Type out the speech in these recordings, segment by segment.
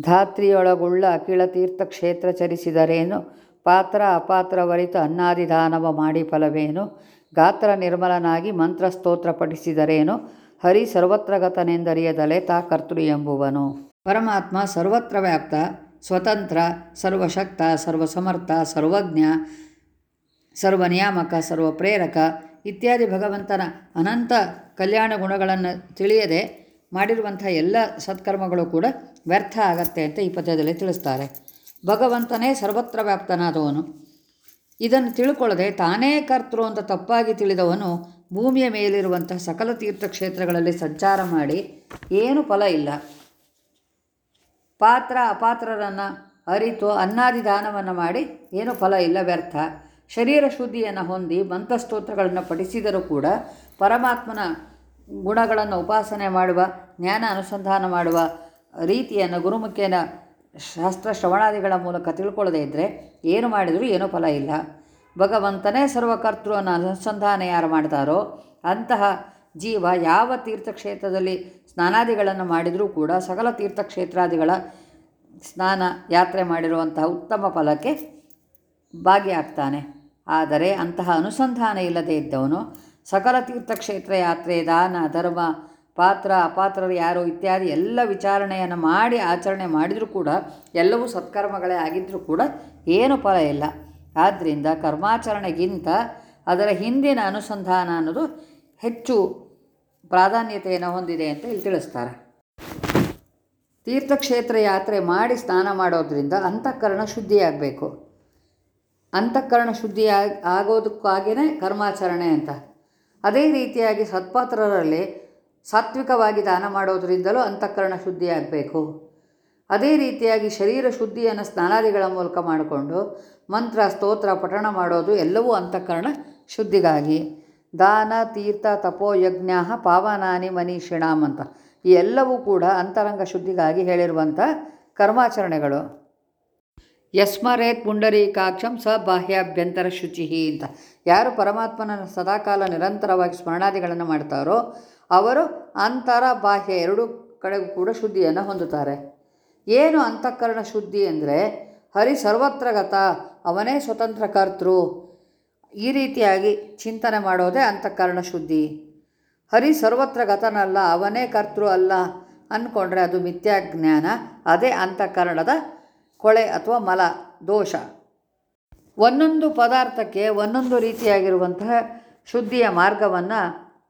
ಧಾತ್ರಿಯೊಳಗುಳ್ಳ ಅಖಿಳ ತೀರ್ಥ ಕ್ಷೇತ್ರ ಚರಿಸಿದರೇನು? ಪಾತ್ರ ಅಪಾತ್ರವರಿತು ಅನ್ನಾದಿದಾನವ ಮಾಡಿ ಫಲವೇನು? ಗಾತ್ರ ನಿರ್ಮಲನಾಗಿ ಮಂತ್ರ ಸ್ತೋತ್ರ ಪಠಿಸಿದರೇನು? ಹರಿ ಸರ್ವತ್ರಗತನೆಂದರಿಯದಲೆ ತಾ ಕರ್ತೃ ಎಂಬುವನು. ಪರಮಾತ್ಮ ಸರ್ವತ್ರ ವ್ಯಾಪ್ತ ಸ್ವತಂತ್ರ, ಸರ್ವಶಕ್ತ, ಸರ್ವಸಮರ್ಥ, ಸರ್ವಜ್ಞ ಸರ್ವ ನಿಯಾಮಕ ಸರ್ವಪ್ರೇರಕ ಇತ್ಯಾದಿ ಭಗವಂತನ ಅನಂತ ಕಲ್ಯಾಣ ಗುಣಗಳನ್ನು ತಿಳಿಯದೆ ಮಾಡಿರುವಂಥ ಎಲ್ಲ ಸತ್ಕರ್ಮಗಳು ಕೂಡ ವ್ಯರ್ಥ ಆಗತ್ತೆ ಅಂತ ಈ ಪದ್ಯದಲ್ಲಿ ತಿಳಿಸ್ತಾರೆ. ಭಗವಂತನೇ ಸರ್ವತ್ರ ವ್ಯಾಪ್ತನಾದವನು. ಇದನ್ನು ತಿಳ್ಕೊಳ್ಳದೆ ತಾನೇ ಕರ್ತೃ ಅಂತ ತಪ್ಪಾಗಿ ತಿಳಿದವನು ಭೂಮಿಯ ಮೇಲಿರುವಂತಹ ಸಕಲ ತೀರ್ಥಕ್ಷೇತ್ರಗಳಲ್ಲಿ ಸಂಚಾರ ಮಾಡಿ ಏನು ಫಲ ಇಲ್ಲ. ಪಾತ್ರ ಅಪಾತ್ರರನ್ನು ಅರಿತು ಅನ್ನಾದಿ ದಾನವನ್ನು ಮಾಡಿ ಏನು ಫಲ ಇಲ್ಲ, ವ್ಯರ್ಥ. ಶರೀರ ಶುದ್ಧಿಯನ್ನು ಹೊಂದಿ ಮಂತ್ರಸ್ತೋತ್ರಗಳನ್ನು ಪಠಿಸಿದರೂ ಕೂಡ ಪರಮಾತ್ಮನ ಗುಣಗಳನ್ನು ಉಪಾಸನೆ ಮಾಡುವ, ಜ್ಞಾನ ಅನುಸಂಧಾನ ಮಾಡುವ ರೀತಿಯನ್ನು, ಗುರುಮುಖೇನ ಶಾಸ್ತ್ರ ಶ್ರವಣಾದಿಗಳ ಮೂಲಕ ತಿಳ್ಕೊಳ್ಳದೇ ಇದ್ದರೆ ಏನು ಮಾಡಿದರೂ ಏನೂ ಫಲ ಇಲ್ಲ. ಭಗವಂತನೇ ಸರ್ವಕರ್ತೃ ಅನ್ನೋ ಅನುಸಂಧಾನ ಯಾರು ಮಾಡ್ತಾರೋ ಅಂತಹ ಜೀವ ಯಾವ ತೀರ್ಥಕ್ಷೇತ್ರದಲ್ಲಿ ಸ್ನಾನಾದಿಗಳನ್ನು ಮಾಡಿದರೂ ಕೂಡ ಸಕಲ ತೀರ್ಥಕ್ಷೇತ್ರಾದಿಗಳ ಸ್ನಾನ ಯಾತ್ರೆ ಮಾಡಿರುವಂತಹ ಉತ್ತಮ ಫಲಕ್ಕೆ ಭಾಗಿಯಾಗ್ತಾನೆ. ಆದರೆ ಅಂತಹ ಅನುಸಂಧಾನ ಇಲ್ಲದೇ ಇದ್ದವನು ಸಕಲ ತೀರ್ಥಕ್ಷೇತ್ರ ಯಾತ್ರೆ ದಾನ ಧರ್ಮ, ಪಾತ್ರ, ಅಪಾತ್ರರು ಯಾರು ಇತ್ಯಾದಿ ಎಲ್ಲ ವಿಚಾರಣೆಯನ್ನು ಮಾಡಿ ಆಚರಣೆ ಮಾಡಿದರೂ ಕೂಡ, ಎಲ್ಲವೂ ಸತ್ಕರ್ಮಗಳೇ ಆಗಿದ್ದರೂ ಕೂಡ ಏನು ಫಲ ಇಲ್ಲ. ಆದ್ದರಿಂದ ಕರ್ಮಾಚರಣೆಗಿಂತ ಅದರ ಹಿಂದಿನ ಅನುಸಂಧಾನ ಅನ್ನೋದು ಹೆಚ್ಚು ಪ್ರಾಧಾನ್ಯತೆಯನ್ನು ಹೊಂದಿದೆ ಅಂತ ಇಲ್ಲಿ ತಿಳಿಸ್ತಾರೆ. ತೀರ್ಥಕ್ಷೇತ್ರ ಯಾತ್ರೆ ಮಾಡಿ ಸ್ನಾನ ಮಾಡೋದ್ರಿಂದ ಅಂತಃಕರಣ ಶುದ್ಧಿಯಾಗಬೇಕು. ಅಂತಃಕರಣ ಶುದ್ಧಿ ಆಗೋದಕ್ಕಾಗಿಯೇ ಕರ್ಮಾಚರಣೆ ಅಂತ. ಅದೇ ರೀತಿಯಾಗಿ ಸತ್ಪಾತ್ರರಲ್ಲಿ ಸಾತ್ವಿಕವಾಗಿ ದಾನ ಮಾಡೋದರಿಂದಲೂ ಅಂತಃಕರಣ ಶುದ್ಧಿಯಾಗಬೇಕು ಅದೇ ರೀತಿಯಾಗಿ ಶರೀರ ಶುದ್ಧಿಯನ್ನು ಸ್ನಾನಾದಿಗಳ ಮೂಲಕ ಮಾಡಿಕೊಂಡು ಮಂತ್ರ, ಸ್ತೋತ್ರ, ಪಠಣ ಮಾಡೋದು ಎಲ್ಲವೂ ಅಂತಃಕರಣ ಶುದ್ಧಿಗಾಗಿ. ದಾನ, ತೀರ್ಥ, ತಪೋ ಯಜ್ಞ ಪಾವನಾನಿ ಮನೀಷಿಣಾಮ್ ಅಂತ ಈ ಎಲ್ಲವೂ ಕೂಡ ಅಂತರಂಗ ಶುದ್ಧಿಗಾಗಿ ಹೇಳಿರುವಂಥ ಕರ್ಮಾಚರಣೆಗಳು. ಯಸ್ಮರೇತ್ ಪುಂಡರೀಕಾಕ್ಷಂ ಸ ಬಾಹ್ಯಾಭ್ಯಂತರ ಶುಚಿ ಅಂತ. ಯಾರು ಪರಮಾತ್ಮನ ಸದಾಕಾಲ ನಿರಂತರವಾಗಿ ಸ್ಮರಣಾದಿಗಳನ್ನು ಮಾಡ್ತಾರೋ ಅವರು ಅಂತರ, ಬಾಹ್ಯ ಎರಡೂ ಕಡೆಗೂ ಕೂಡ ಶುದ್ಧಿಯನ್ನು ಹೊಂದುತ್ತಾರೆ. ಏನು ಅಂತಃಕರಣ ಶುದ್ಧಿ ಅಂದರೆ ಹರಿ ಸರ್ವತ್ರಗತ ಅವನೇ ಸ್ವತಂತ್ರ ಕರ್ತೃ. ಈ ರೀತಿಯಾಗಿ ಚಿಂತನೆ ಮಾಡೋದೇ ಅಂತಃಕರಣ ಶುದ್ಧಿ. ಹರಿ ಸರ್ವತ್ರ ಗತನಲ್ಲ, ಅವನೇ ಕರ್ತೃ ಅಲ್ಲ ಅಂದ್ಕೊಂಡ್ರೆ ಅದು ಮಿಥ್ಯಾಜ್ಞಾನ, ಅದೇ ಅಂತಃಕರಣದ ಕೊಳೆ ಅಥವಾ ಮಲ, ದೋಷ. ಒಂದೊಂದು ಪದಾರ್ಥಕ್ಕೆ ಒಂದೊಂದು ರೀತಿಯಾಗಿರುವಂತಹ ಶುದ್ಧಿಯ ಮಾರ್ಗವನ್ನು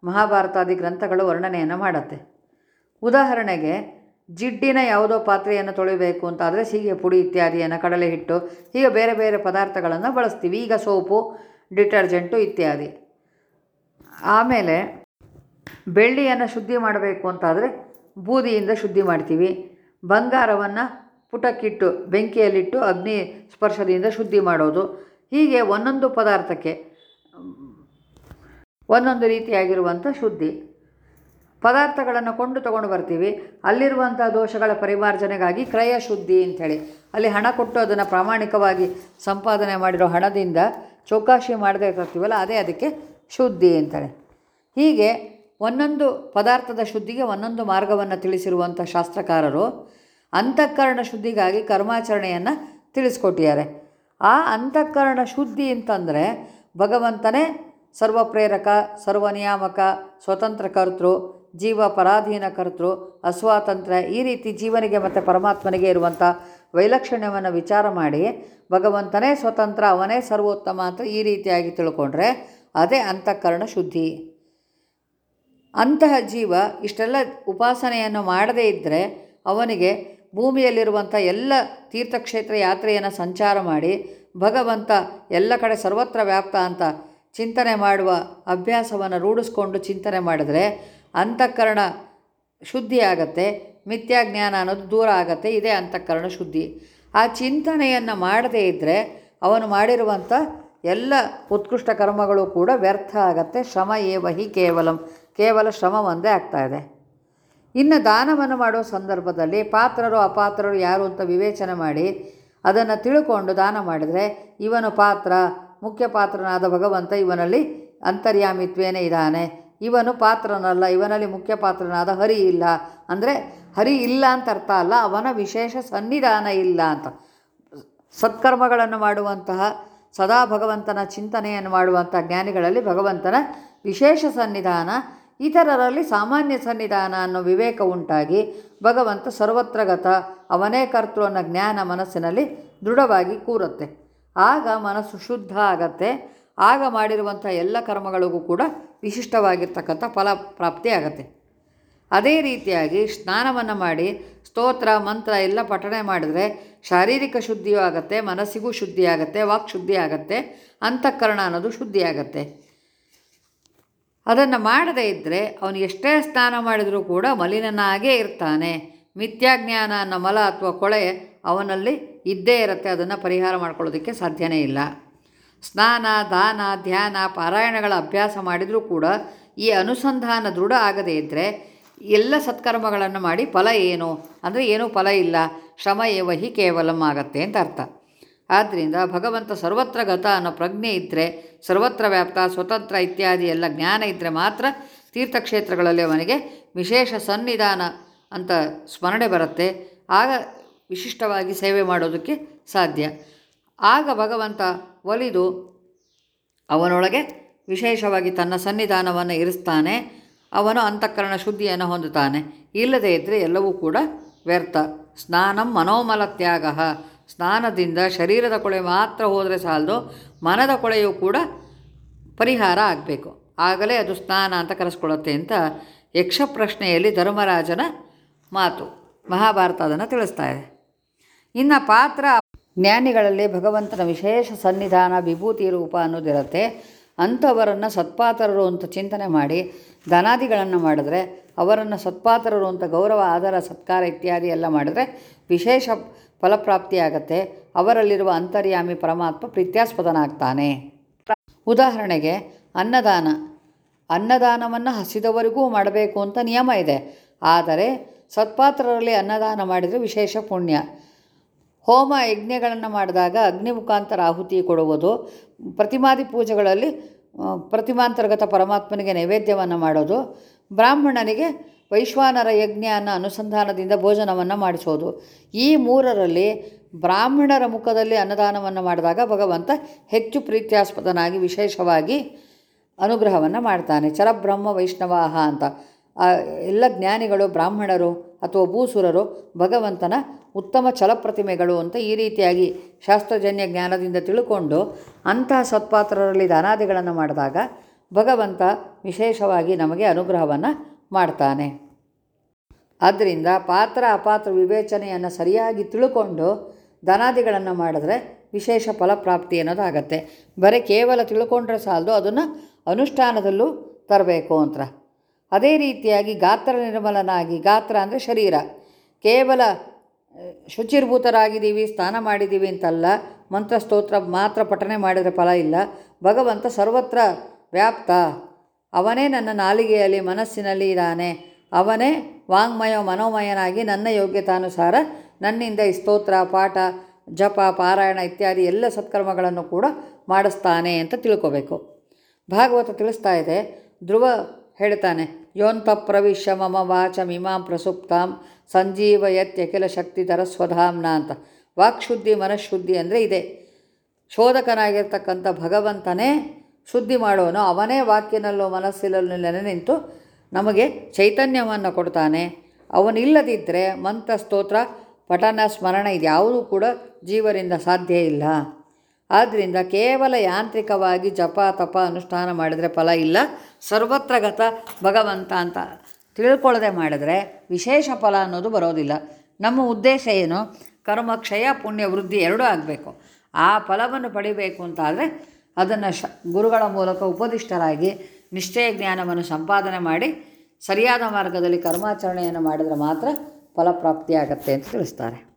ಮಹಾಭಾರತಾದಿ ಗ್ರಂಥಗಳು ವರ್ಣನೆಯನ್ನು ಮಾಡುತ್ತೆ. ಉದಾಹರಣೆಗೆ, ಜಿಡ್ಡಿನ ಯಾವುದೋ ಪಾತ್ರೆಯನ್ನು ತೊಳಿಬೇಕು ಅಂತಾದರೆ ಸೀಗೆ, ಪುಡಿ ಇತ್ಯಾದಿಯನ್ನು ಕಡಲೆ ಹಿಟ್ಟು, ಹೀಗೆ ಬೇರೆ ಬೇರೆ ಪದಾರ್ಥಗಳನ್ನು ಬಳಸ್ತೀವಿ. ಈಗ ಸೋಪು, ಡಿಟರ್ಜೆಂಟು ಇತ್ಯಾದಿ. ಆಮೇಲೆ ಬೆಳ್ಳಿಯನ್ನು ಶುದ್ಧಿ ಮಾಡಬೇಕು ಅಂತಾದರೆ ಬೂದಿಯಿಂದ ಶುದ್ಧಿ ಮಾಡ್ತೀವಿ. ಬಂಗಾರವನ್ನು ಪುಟಕ್ಕಿಟ್ಟು, ಬೆಂಕಿಯಲ್ಲಿಟ್ಟು ಅಗ್ನಿ ಸ್ಪರ್ಶದಿಂದ ಶುದ್ಧಿ ಮಾಡೋದು. ಹೀಗೆ ಒಂದೊಂದು ಪದಾರ್ಥಕ್ಕೆ, ಒಂದೊಂದು ರೀತಿಯಾಗಿರುವಂಥ ಶುದ್ಧಿ. ಪದಾರ್ಥಗಳನ್ನು ಕೊಂಡು ತಗೊಂಡು ಬರ್ತೀವಿ. ಅಲ್ಲಿರುವಂಥ ದೋಷಗಳ ಪರಿಮಾರ್ಜನೆಗಾಗಿ ಕ್ರಯ ಶುದ್ಧಿ ಅಂಥೇಳಿ. ಅಲ್ಲಿ ಹಣ ಕೊಟ್ಟು ಅದನ್ನು ಪ್ರಾಮಾಣಿಕವಾಗಿ ಸಂಪಾದನೆ ಮಾಡಿರೋ ಹಣದಿಂದ ಚೌಕಾಶಿ ಮಾಡದೇ ಇರ್ತೀವಲ್ಲ, ಅದೇ ಅದಕ್ಕೆ ಶುದ್ಧಿ ಅಂತಾಳೆ ಹೀಗೆ ಒಂದೊಂದು ಪದಾರ್ಥದ ಶುದ್ಧಿಗೆ ಒಂದೊಂದು ಮಾರ್ಗವನ್ನು ತಿಳಿಸಿರುವಂಥ ಶಾಸ್ತ್ರಕಾರರು ಅಂತಃಕರಣ ಶುದ್ಧಿಗಾಗಿ ಕರ್ಮಾಚರಣೆಯನ್ನು ತಿಳಿಸ್ಕೊಟ್ಟಿದ್ದಾರೆ. ಆ ಅಂತಃಕರಣ ಶುದ್ಧಿ ಅಂತಂದರೆ ಭಗವಂತನೇ ಸರ್ವಪ್ರೇರಕ, ಸರ್ವನಿಯಾಮಕ, ಸ್ವತಂತ್ರ ಕರ್ತೃ ಜೀವ ಪರಾಧೀನ ಕರ್ತೃ ಅಸ್ವಾತಂತ್ರ್ಯ ಈ ರೀತಿ ಜೀವನಿಗೆ ಮತ್ತು ಪರಮಾತ್ಮನಿಗೆ ಇರುವಂಥ ವೈಲಕ್ಷಣ್ಯವನ್ನು ವಿಚಾರ ಮಾಡಿ ಭಗವಂತನೇ ಸ್ವತಂತ್ರ, ಅವನೇ ಸರ್ವೋತ್ತಮ ಅಂತ ಈ ರೀತಿಯಾಗಿ ತಿಳ್ಕೊಂಡ್ರೆ ಅದೇ ಅಂತಃಕರಣ ಶುದ್ಧಿ. ಅಂತಹ ಜೀವ ಇಷ್ಟೆಲ್ಲ ಉಪಾಸನೆಯನ್ನು ಮಾಡದೇ ಇದ್ದರೆ ಅವನಿಗೆ ಭೂಮಿಯಲ್ಲಿರುವಂಥ ಎಲ್ಲ ತೀರ್ಥಕ್ಷೇತ್ರ ಯಾತ್ರೆಯನ್ನು ಸಂಚಾರ ಮಾಡಿ ಭಗವಂತ ಎಲ್ಲ ಕಡೆ ಸರ್ವತ್ರ ವ್ಯಾಪ್ತ ಅಂತ ಚಿಂತನೆ ಮಾಡುವ ಅಭ್ಯಾಸವನ್ನು ರೂಢಿಸ್ಕೊಂಡು ಚಿಂತನೆ ಮಾಡಿದರೆ ಅಂತಃಕರಣ ಶುದ್ಧಿ ಆಗತ್ತೆ ಮಿಥ್ಯಾಜ್ಞಾನ ಅನ್ನೋದು ದೂರ ಆಗತ್ತೆ, ಇದೇ ಅಂತಃಕರಣ ಶುದ್ಧಿ. ಆ ಚಿಂತನೆಯನ್ನು ಮಾಡದೇ ಇದ್ದರೆ ಅವನು ಮಾಡಿರುವಂಥ ಎಲ್ಲ ಉತ್ಕೃಷ್ಟ ಕರ್ಮಗಳು ಕೂಡ ವ್ಯರ್ಥ ಆಗತ್ತೆ, ಶ್ರಮ ಏವ ಹಿ ಕೇವಲಂ, ಕೇವಲ ಶ್ರಮ ಒಂದೇ ಆಗ್ತಾಯಿದೆ ಇನ್ನು ದಾನವನ್ನು ಮಾಡುವ ಸಂದರ್ಭದಲ್ಲಿ ಪಾತ್ರರು, ಅಪಾತ್ರರು ಯಾರು ಅಂತ ವಿವೇಚನೆ ಮಾಡಿ ಅದನ್ನು ತಿಳ್ಕೊಂಡು ದಾನ ಮಾಡಿದರೆ ಇವನು ಪಾತ್ರ, ಮುಖ್ಯ ಪಾತ್ರನಾದ ಭಗವಂತ ಇವನಲ್ಲಿ ಅಂತರ್ಯಾಮಿತ್ವೇನೇ ಇದ್ದಾನೆ. ಇವನು ಪಾತ್ರನಲ್ಲ, ಇವನಲ್ಲಿ ಮುಖ್ಯ ಪಾತ್ರನಾದ ಹರಿ ಇಲ್ಲ. ಅಂದರೆ ಹರಿ ಇಲ್ಲ ಅಂತ ಅರ್ಥ ಅಲ್ಲ, ಅವನ ವಿಶೇಷ ಸನ್ನಿಧಾನ ಇಲ್ಲ ಅಂತ. ಸತ್ಕರ್ಮಗಳನ್ನು ಮಾಡುವಂತಹ, ಸದಾ ಭಗವಂತನ ಚಿಂತನೆಯನ್ನು ಮಾಡುವಂಥ ಜ್ಞಾನಿಗಳಲ್ಲಿ ಭಗವಂತನ ವಿಶೇಷ ಸನ್ನಿಧಾನ ಇತರರಲ್ಲಿ ಸಾಮಾನ್ಯ ಸನ್ನಿಧಾನ ಅನ್ನೋ ವಿವೇಕ ಉಂಟಾಗಿ ಭಗವಂತ ಸರ್ವತ್ರಗತ ಅವನೇ ಕರ್ತೃ ಅನ್ನೋ ಜ್ಞಾನ ಮನಸ್ಸಿನಲ್ಲಿ ದೃಢವಾಗಿ ಕೂರುತ್ತೆ. ಆಗ ಮನಸ್ಸು ಶುದ್ಧ ಆಗತ್ತೆ. ಆಗ ಮಾಡಿರುವಂಥ ಎಲ್ಲ ಕರ್ಮಗಳಿಗೂ ಕೂಡ ವಿಶಿಷ್ಟವಾಗಿರ್ತಕ್ಕಂಥ ಫಲ ಪ್ರಾಪ್ತಿ ಆಗತ್ತೆ. ಅದೇ ರೀತಿಯಾಗಿ ಸ್ನಾನವನ್ನು ಮಾಡಿ ಸ್ತೋತ್ರ, ಮಂತ್ರ ಎಲ್ಲ ಪಠಣೆ ಮಾಡಿದರೆ ಶಾರೀರಿಕ ಶುದ್ಧಿಯೂ ಆಗತ್ತೆ, ಮನಸ್ಸಿಗೂ ಶುದ್ಧಿ ಆಗತ್ತೆ ವಾಕ್ ಶುದ್ಧಿ ಆಗತ್ತೆ ಅಂತಃಕರಣ ಅನ್ನೋದು ಶುದ್ಧಿ ಆಗುತ್ತೆ ಅದನ್ನು ಮಾಡದೇ ಇದ್ದರೆ ಅವನು ಎಷ್ಟೇ ಸ್ನಾನ ಮಾಡಿದರೂ ಕೂಡ ಮಲಿನನಾಗೇ ಇರ್ತಾನೆ. ಮಿಥ್ಯಾಜ್ಞಾನ ಅನ್ನೋ ಮಲ ಅಥವಾ ಕೊಳೆ ಅವನಲ್ಲಿ ಇದ್ದೇ ಇರುತ್ತೆ, ಅದನ್ನು ಪರಿಹಾರ ಮಾಡ್ಕೊಳ್ಳೋದಕ್ಕೆ ಸಾಧ್ಯನೇ ಇಲ್ಲ. ಸ್ನಾನ, ದಾನ, ಧ್ಯಾನ, ಪಾರಾಯಣಗಳ ಅಭ್ಯಾಸ ಮಾಡಿದರೂ ಕೂಡ ಈ ಅನುಸಂಧಾನ ದೃಢ ಆಗದೇ ಇದ್ದರೆ ಎಲ್ಲ ಸತ್ಕರ್ಮಗಳನ್ನು ಮಾಡಿ ಫಲ ಏನು? ಅಂದರೆ ಏನೂ ಫಲ ಇಲ್ಲ. ಶ್ರಮ ಏವಹಿ ಕೇವಲಂ ಆಗತ್ತೆ ಅಂತ ಅರ್ಥ. ಆದ್ದರಿಂದ ಭಗವಂತ ಸರ್ವತ್ರ ಗತ ಅನ್ನೋ ಪ್ರಜ್ಞೆ ಇದ್ದರೆ ಸರ್ವತ್ರ ವ್ಯಾಪ್ತ, ಸ್ವತಂತ್ರ ಇತ್ಯಾದಿ ಎಲ್ಲ ಜ್ಞಾನ ಇದ್ದರೆ ಮಾತ್ರ ತೀರ್ಥಕ್ಷೇತ್ರಗಳಲ್ಲಿ ಅವನಿಗೆ ವಿಶೇಷ ಸನ್ನಿಧಾನ ಅಂತ ಸ್ಮರಣೆ ಬರುತ್ತೆ. ಆಗ ವಿಶಿಷ್ಟವಾಗಿ ಸೇವೆ ಮಾಡೋದಕ್ಕೆ ಸಾಧ್ಯ. ಆಗ ಭಗವಂತ ಒಲಿದು ಅವನೊಳಗೆ ವಿಶೇಷವಾಗಿ ತನ್ನ ಸನ್ನಿಧಾನವನ್ನು ಇರಿಸ್ತಾನೆ. ಅವನು ಅಂತಃಕರಣ ಶುದ್ಧಿಯನ್ನು ಹೊಂದುತ್ತಾನೆ. ಇಲ್ಲದೇ ಇದ್ದರೆ ಎಲ್ಲವೂ ಕೂಡ ವ್ಯರ್ಥ. ಸ್ನಾನಂ ಮನೋಮಲ ತ್ಯಾಗ ಸ್ನಾನದಿಂದ ಶರೀರದ ಕೊಳೆ ಮಾತ್ರ ಹೋದರೆ ಸಾಲದು, ಮನದ ಕೊಳೆಯೂ ಕೂಡ ಪರಿಹಾರ ಆಗಬೇಕು. ಆಗಲೇ ಅದು ಸ್ನಾನ ಅಂತ ಕರೆಸ್ಕೊಳ್ಳುತ್ತೆ ಅಂತ ಯಕ್ಷ ಪ್ರಶ್ನೆಯಲ್ಲಿ ಧರ್ಮರಾಜನ ಮಾತು, ಮಹಾಭಾರತ ಅದನ್ನು ತಿಳಿಸ್ತಾ ಇದೆ. ಇನ್ನು ಪಾತ್ರ ಜ್ಞಾನಿಗಳಲ್ಲಿ ಭಗವಂತನ ವಿಶೇಷ ಸನ್ನಿಧಾನ ವಿಭೂತಿ ರೂಪ ಅನ್ನೋದಿರುತ್ತೆ. ಅಂಥವರನ್ನು ಸತ್ಪಾತ್ರರು ಅಂತ ಚಿಂತನೆ ಮಾಡಿ, ಧನಾದಿಗಳನ್ನು ಮಾಡಿದ್ರೆ, ಅವರನ್ನು ಸತ್ಪಾತ್ರರು ಅಂತ ಗೌರವ ಆಧಾರ ಸತ್ಕಾರ ಇತ್ಯಾದಿ ಎಲ್ಲ ಮಾಡಿದ್ರೆ, ವಿಶೇಷ ಫಲಪ್ರಾಪ್ತಿಯಾಗತ್ತೆ. ಅವರಲ್ಲಿರುವ ಅಂತರ್ಯಾಮಿ ಪರಮಾತ್ಮ ಪ್ರೀತ್ಯಾಸ್ಪದನಾಗ್ತಾನೆ. ಉದಾಹರಣೆಗೆ, ಅನ್ನದಾನ. ಅನ್ನದಾನವನ್ನು ಹಸಿದವರಿಗೂ ಮಾಡಬೇಕು ಅಂತ ನಿಯಮ ಇದೆ. ಆದರೆ, ಸತ್ಪಾತ್ರರಲ್ಲಿ ಅನ್ನದಾನ ಮಾಡಿದರೆ ವಿಶೇಷ ಪುಣ್ಯ. ಹೋಮ ಯಜ್ಞಗಳನ್ನು ಮಾಡಿದಾಗ ಅಗ್ನಿ ಮುಖಾಂತರ ಆಹುತಿ ಕೊಡುವುದು. ಪ್ರತಿಮಾದಿ ಪೂಜೆಗಳಲ್ಲಿ ಪ್ರತಿಮಾಂತರ್ಗತ ಪರಮಾತ್ಮನಿಗೆ ನೈವೇದ್ಯವನ್ನು ಮಾಡೋದು. ಬ್ರಾಹ್ಮಣನಿಗೆ ವೈಶ್ವಾನರ ಯಜ್ಞ ಅನುಸಂಧಾನದಿಂದ ಭೋಜನವನ್ನು ಮಾಡಿಸೋದು. ಈ ಮೂರರಲ್ಲಿ ಬ್ರಾಹ್ಮಣರ ಮುಖದಲ್ಲಿ ಅನ್ನದಾನವನ್ನು ಮಾಡಿದಾಗ ಭಗವಂತ ಹೆಚ್ಚು ಪ್ರೀತ್ಯಾಸ್ಪದನಾಗಿ ವಿಶೇಷವಾಗಿ ಅನುಗ್ರಹವನ್ನು ಮಾಡ್ತಾನೆ. ಚರಬ್ರಹ್ಮ ವೈಷ್ಣವಾಹ ಅಂತ. ಎಲ್ಲ ಜ್ಞಾನಿಗಳು, ಬ್ರಾಹ್ಮಣರು ಅಥವಾ ಭೂಸುರರು ಭಗವಂತನ ಉತ್ತಮ ಛಲಪ್ರತಿಮೆಗಳು ಅಂತ ಈ ರೀತಿಯಾಗಿ ಶಾಸ್ತ್ರಜನ್ಯ ಜ್ಞಾನದಿಂದ ತಿಳ್ಕೊಂಡು ಅಂತಹ ಸತ್ಪಾತ್ರರಲ್ಲಿ ದಾನಾದಿಗಳನ್ನು ಮಾಡಿದಾಗ ಭಗವಂತ ವಿಶೇಷವಾಗಿ ನಮಗೆ ಅನುಗ್ರಹವನ್ನು ಮಾಡ್ತಾನೆ. ಆದ್ದರಿಂದ ಪಾತ್ರ ಅಪಾತ್ರ ವಿವೇಚನೆಯನ್ನು ಸರಿಯಾಗಿ ತಿಳ್ಕೊಂಡು ಧನಾದಿಗಳನ್ನು ಮಾಡಿದ್ರೆ ವಿಶೇಷ ಫಲಪ್ರಾಪ್ತಿ ಅನ್ನೋದಾಗತ್ತೆ. ಬರೀ ಕೇವಲ ತಿಳ್ಕೊಂಡ್ರೆ ಸಾಲದು, ಅದನ್ನು ಅನುಷ್ಠಾನದಲ್ಲೂ ತರಬೇಕು ಅಂತ. ಅದೇ ರೀತಿಯಾಗಿ ಗಾತ್ರ ನಿರ್ಮಲನಾಗಿ, ಗಾತ್ರ ಅಂದರೆ ಶರೀರ. ಕೇವಲ ಶುಚಿರ್ಭೂತರಾಗಿದ್ದೀವಿ, ಸ್ನಾನ ಮಾಡಿದ್ದೀವಿ ಅಂತಲ್ಲ ಮಂತ್ರ ಸ್ತೋತ್ರ ಮಾತ್ರ ಪಠನೆ ಮಾಡಿದರೆ ಫಲ ಇಲ್ಲ. ಭಗವಂತ ಸರ್ವತ್ರ ವ್ಯಾಪ್ತ. ಅವನೇ ನನ್ನ ನಾಲಿಗೆಯಲ್ಲಿ, ಮನಸ್ಸಿನಲ್ಲಿ ಇದ್ದಾನೆ. ಅವನೇ ವಾಂಗ್ಮಯ ಮನೋಮಯನಾಗಿ ನನ್ನ ಯೋಗ್ಯತಾನುಸಾರ ನನ್ನಿಂದ ಈ ಸ್ತೋತ್ರ, ಪಾಠ, ಜಪ, ಪಾರಾಯಣ ಇತ್ಯಾದಿ ಎಲ್ಲ ಸತ್ಕರ್ಮಗಳನ್ನು ಕೂಡ ಮಾಡಿಸ್ತಾನೆ ಅಂತ ತಿಳ್ಕೋಬೇಕು. ಭಾಗವತ ತಿಳಿಸ್ತಾ ಇದೆ. ಧ್ರುವ ಹೇಳ್ತಾನೆ ಯೋಂತ ಪ್ರವಿಶ್ಯ ಮಮ ವಾಚ ಮೀಮಾಂ ಪ್ರಸುಪ್ತಾಂ ಸಂಜೀವಯತ್ಯಖಿಲ ಶಕ್ತಿಧರ ಸ್ವಧಾಮ್ನ ಅಂತ. ವಾಕ್ಶುದ್ಧಿ, ಮನಃಶುದ್ಧಿ ಅಂದರೆ ಇದೆ. ಶೋಧಕನಾಗಿರ್ತಕ್ಕಂಥ ಭಗವಂತನೇ ಶುದ್ಧಿ ಮಾಡೋನು, ಅವನೇ ವಾಕ್ಯನಲ್ಲೋ ಮನಸ್ಸಿನಲ್ಲೂ ನೆನೆ ನಿಂತು ನಮಗೆ ಚೈತನ್ಯವನ್ನು ಕೊಡ್ತಾನೆ. ಅವನಿಲ್ಲದಿದ್ದರೆ ಮಂತ್ರ, ಸ್ತೋತ್ರ ಪಠನ ಸ್ಮರಣ ಇದ್ಯಾವುದೂ ಕೂಡ ಜೀವರಿಂದ ಸಾಧ್ಯ ಇಲ್ಲ. ಆದ್ದರಿಂದ ಕೇವಲ ಯಾಂತ್ರಿಕವಾಗಿ ಜಪ, ತಪ, ಅನುಷ್ಠಾನ ಮಾಡಿದರೆ ಫಲ ಇಲ್ಲ. ಸರ್ವತ್ರಗತ ಭಗವಂತ ಅಂತ ತಿಳ್ಕೊಳ್ಳದೆ ಮಾಡಿದರೆ ವಿಶೇಷ ಫಲ ಅನ್ನೋದು ಬರೋದಿಲ್ಲ. ನಮ್ಮ ಉದ್ದೇಶ ಏನು? ಕರ್ಮಕ್ಷಯ ಪುಣ್ಯ, ವೃದ್ಧಿ ಎರಡೂ ಆಗಬೇಕು. ಆ ಫಲವನ್ನು ಪಡಿಬೇಕು ಅಂತಾದರೆ ಅದನ್ನು ಶ, ಗುರುಗಳ ಮೂಲಕ ಉಪದಿಷ್ಟರಾಗಿ ನಿಶ್ಚಯ ಜ್ಞಾನವನ್ನು ಸಂಪಾದನೆ ಮಾಡಿ ಸರಿಯಾದ ಮಾರ್ಗದಲ್ಲಿ ಕರ್ಮಾಚರಣೆಯನ್ನು ಮಾಡಿದರೆ ಮಾತ್ರ ಫಲಪ್ರಾಪ್ತಿಯಾಗತ್ತೆ ಅಂತ ತಿಳಿಸ್ತಾರೆ.